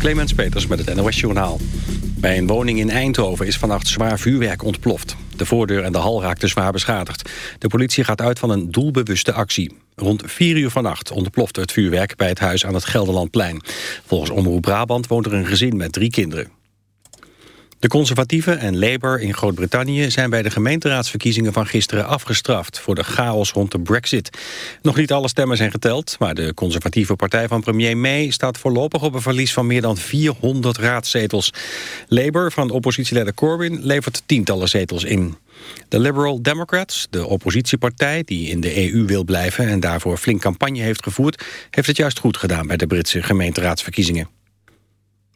Clemens Peters met het NOS Journaal. Bij een woning in Eindhoven is vannacht zwaar vuurwerk ontploft. De voordeur en de hal raakten zwaar beschadigd. De politie gaat uit van een doelbewuste actie. Rond 4 uur vannacht ontplofte het vuurwerk bij het huis aan het Gelderlandplein. Volgens Omroep Brabant woont er een gezin met drie kinderen. De conservatieven en Labour in Groot-Brittannië zijn bij de gemeenteraadsverkiezingen van gisteren afgestraft voor de chaos rond de brexit. Nog niet alle stemmen zijn geteld, maar de conservatieve partij van premier May staat voorlopig op een verlies van meer dan 400 raadzetels. Labour van oppositieleider Corbyn levert tientallen zetels in. De Liberal Democrats, de oppositiepartij die in de EU wil blijven en daarvoor flink campagne heeft gevoerd, heeft het juist goed gedaan bij de Britse gemeenteraadsverkiezingen.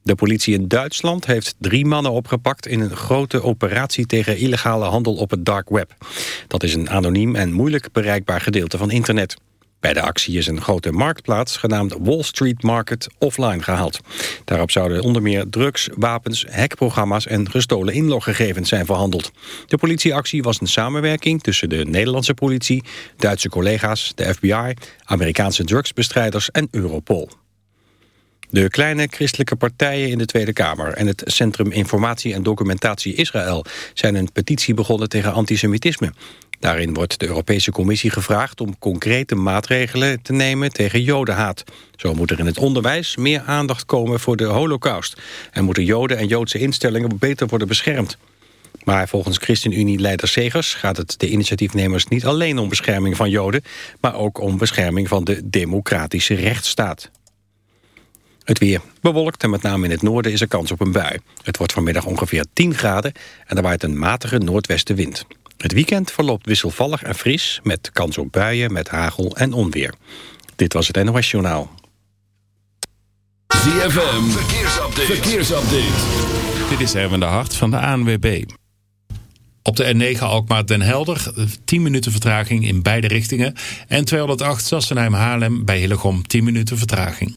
De politie in Duitsland heeft drie mannen opgepakt... in een grote operatie tegen illegale handel op het dark web. Dat is een anoniem en moeilijk bereikbaar gedeelte van internet. Bij de actie is een grote marktplaats genaamd Wall Street Market offline gehaald. Daarop zouden onder meer drugs, wapens, hackprogramma's en gestolen inloggegevens zijn verhandeld. De politieactie was een samenwerking tussen de Nederlandse politie, Duitse collega's, de FBI, Amerikaanse drugsbestrijders en Europol. De kleine christelijke partijen in de Tweede Kamer en het Centrum Informatie en Documentatie Israël zijn een petitie begonnen tegen antisemitisme. Daarin wordt de Europese Commissie gevraagd om concrete maatregelen te nemen tegen jodenhaat. Zo moet er in het onderwijs meer aandacht komen voor de holocaust. En moeten joden en joodse instellingen beter worden beschermd. Maar volgens ChristenUnie-leider Segers gaat het de initiatiefnemers niet alleen om bescherming van joden, maar ook om bescherming van de democratische rechtsstaat. Het weer bewolkt en met name in het noorden is er kans op een bui. Het wordt vanmiddag ongeveer 10 graden en er waait een matige noordwestenwind. Het weekend verloopt wisselvallig en fris met kans op buien met hagel en onweer. Dit was het NOS Journaal. ZFM, verkeersupdate. verkeersupdate. Dit is Erwin de Hart van de ANWB. Op de N9 Alkmaar Den Helder, 10 minuten vertraging in beide richtingen. En 208 Sassenheim Haarlem bij Hillegom, 10 minuten vertraging.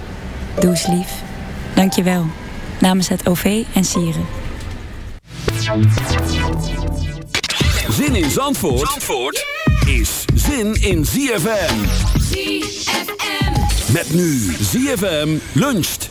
Doe eens lief. Dank je wel. Namens het OV en Sieren. Zin in Zandvoort, Zandvoort is zin in ZFM. ZFM. Met nu ZFM luncht.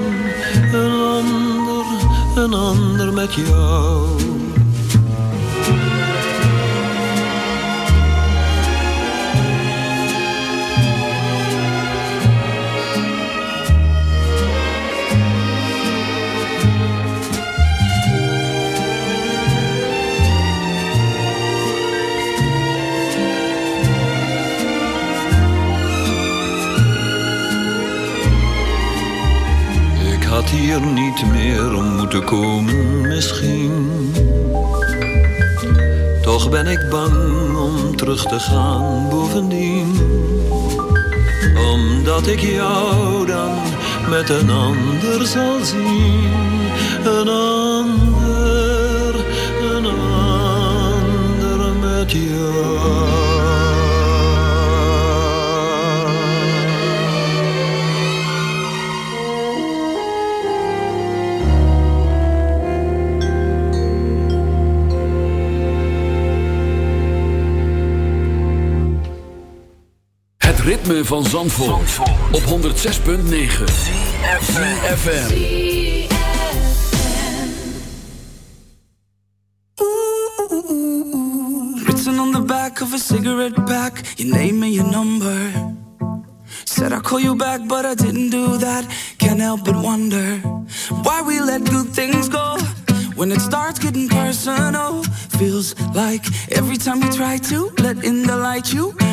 Een ander, met jou. Hier niet meer om moeten komen misschien. Toch ben ik bang om terug te gaan bovendien. Omdat ik jou dan met een ander zal zien. Een ander, ritme van Zandvoort, op 106.9 FM. Written on the back of a cigarette pack, your name and your number. Said I'll call you back, but I didn't do that. Can't help but wonder why we let good things go. When it starts getting personal, feels like every time we try to let in the light, you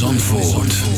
Zandvoort.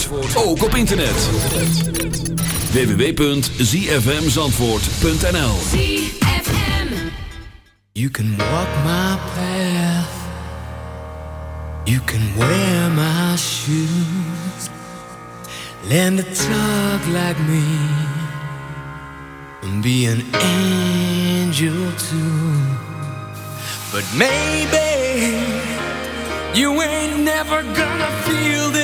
Zandvoort ook op internet. www.zfmzandvoort.nl You can walk my path. You can wear my shoes. Learn to talk like me. And be an angel too. But maybe you ain't never gonna feel this.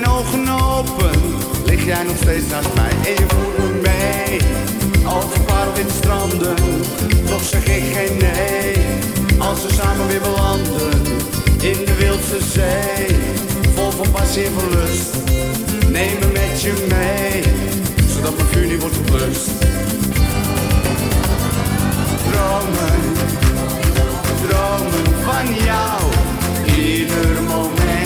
mijn ogen open, lig jij nog steeds naast mij en je voelt me mee. Als een paar wit stranden, toch zeg ik geen nee. Als we samen weer belanden, in de wildse zee. Vol van passie en verlust, neem me met je mee. Zodat mijn vuur niet wordt geblust. Dromen, dromen van jou, ieder moment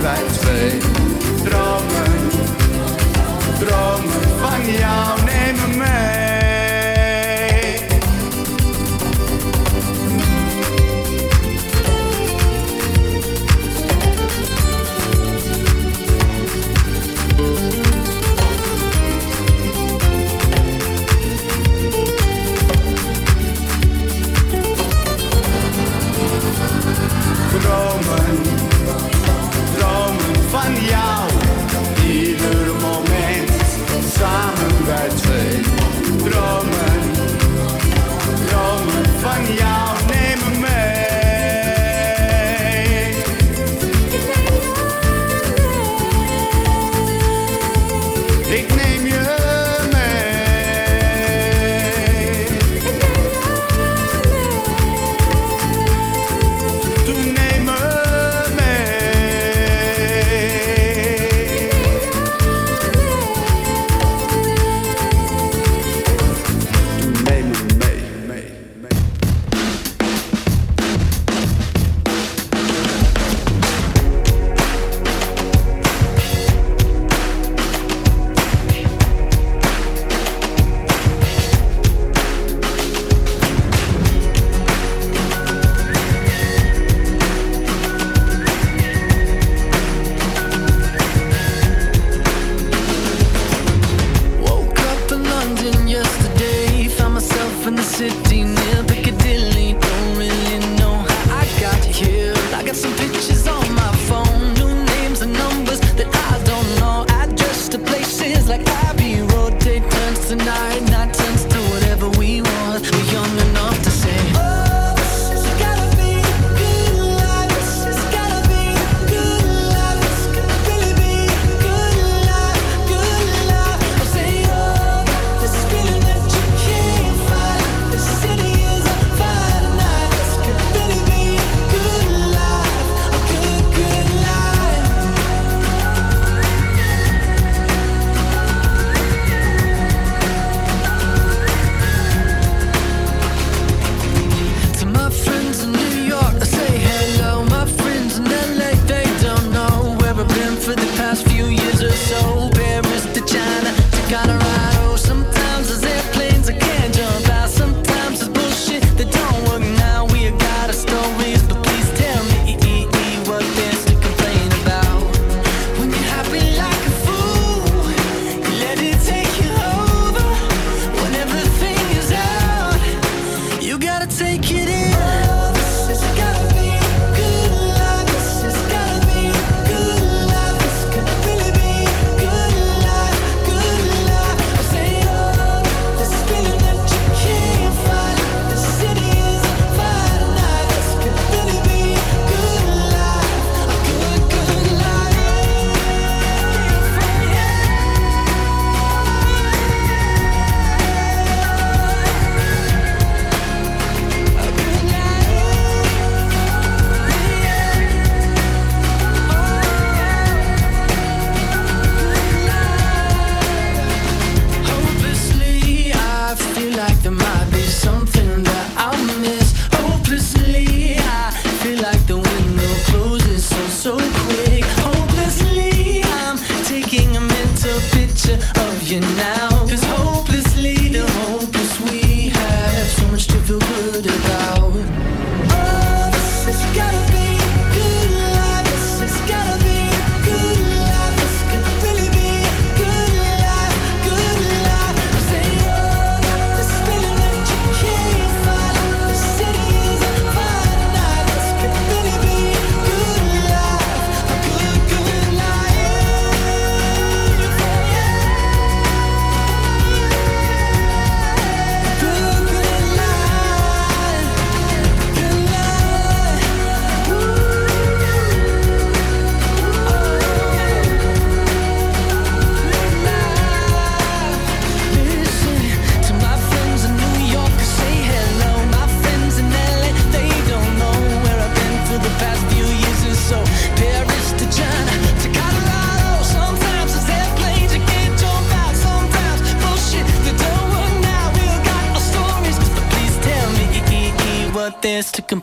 wij twee. Dromen, dromen van jou nemen mee.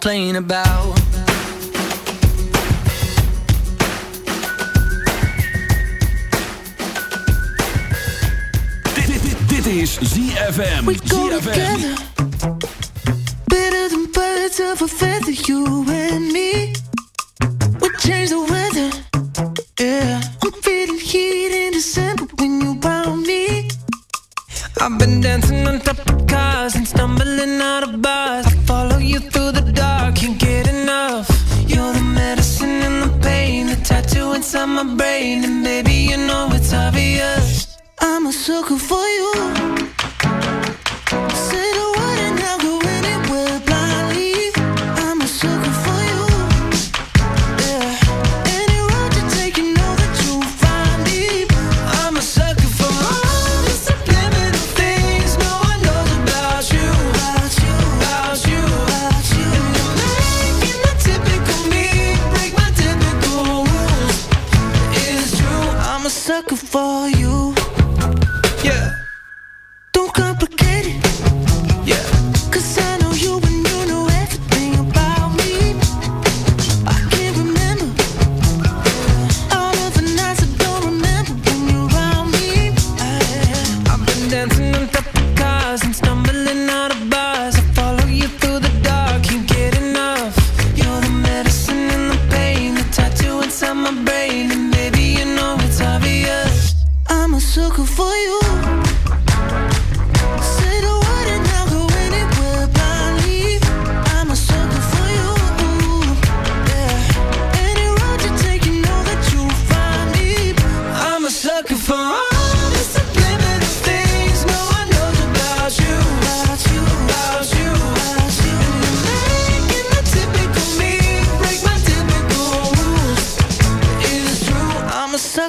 complain about. Dit, is ZFM. We go ZFM. together. Better than birds of a feather, you and me.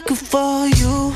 looking for you.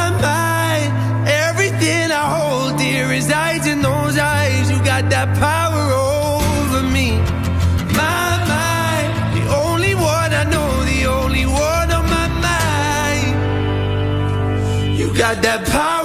got that power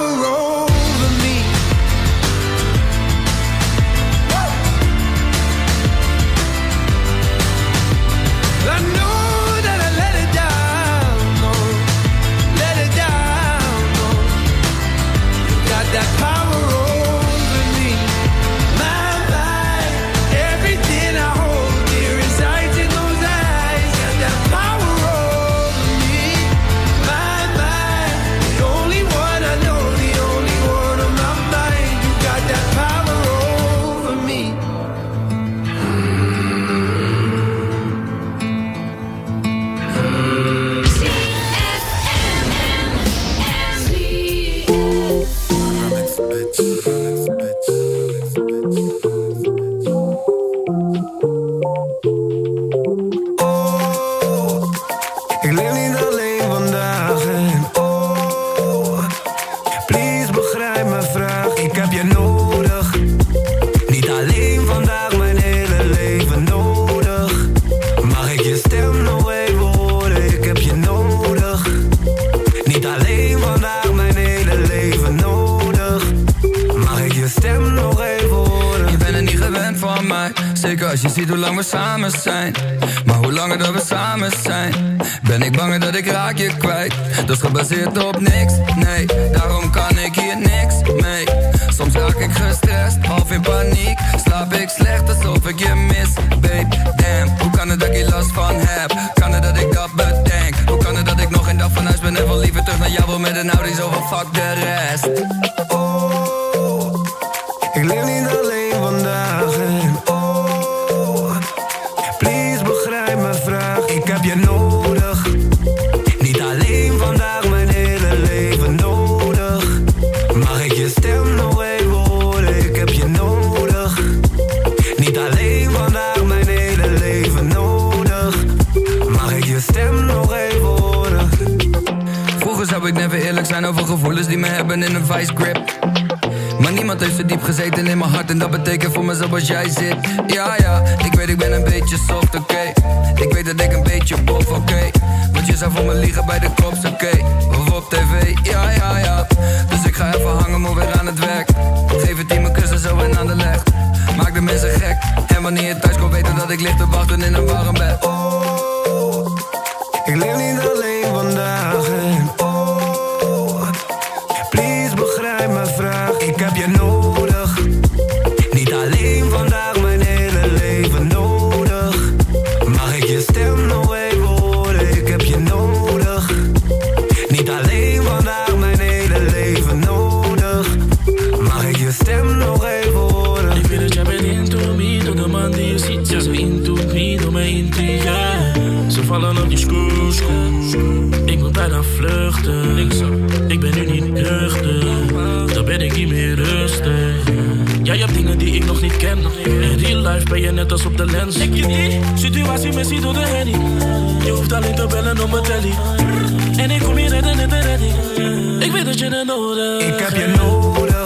samen stem nog even horen? Ik heb je nodig, niet alleen vandaag, mijn hele leven nodig. Mag ik je stem nog even? Vroeger zou ik never eerlijk zijn over gevoelens die me hebben in een vice grip Maar niemand heeft zo diep gezeten in mijn hart En dat betekent voor me zoals jij zit ja, ik weet ik ben een beetje soft, oké. Ik weet dat ik een beetje bof, oké. Want je zou voor me liegen bij de cops, oké. Of op tv, ja ja ja. Dus ik ga even hangen, moet weer aan het werk. Geef het team een kussen zo en aan de leg. Maak de mensen gek. En wanneer je thuis komt weten dat ik lig te wachten in een warm bed. Ik leef niet In real life ben je net als op de lens. Ik je die situatie missie door de henny. Je hoeft alleen te bellen om mijn telly. En ik kom hier redden en te redden. Ik weet dat je het nodig hebt. Ik heb je nodig.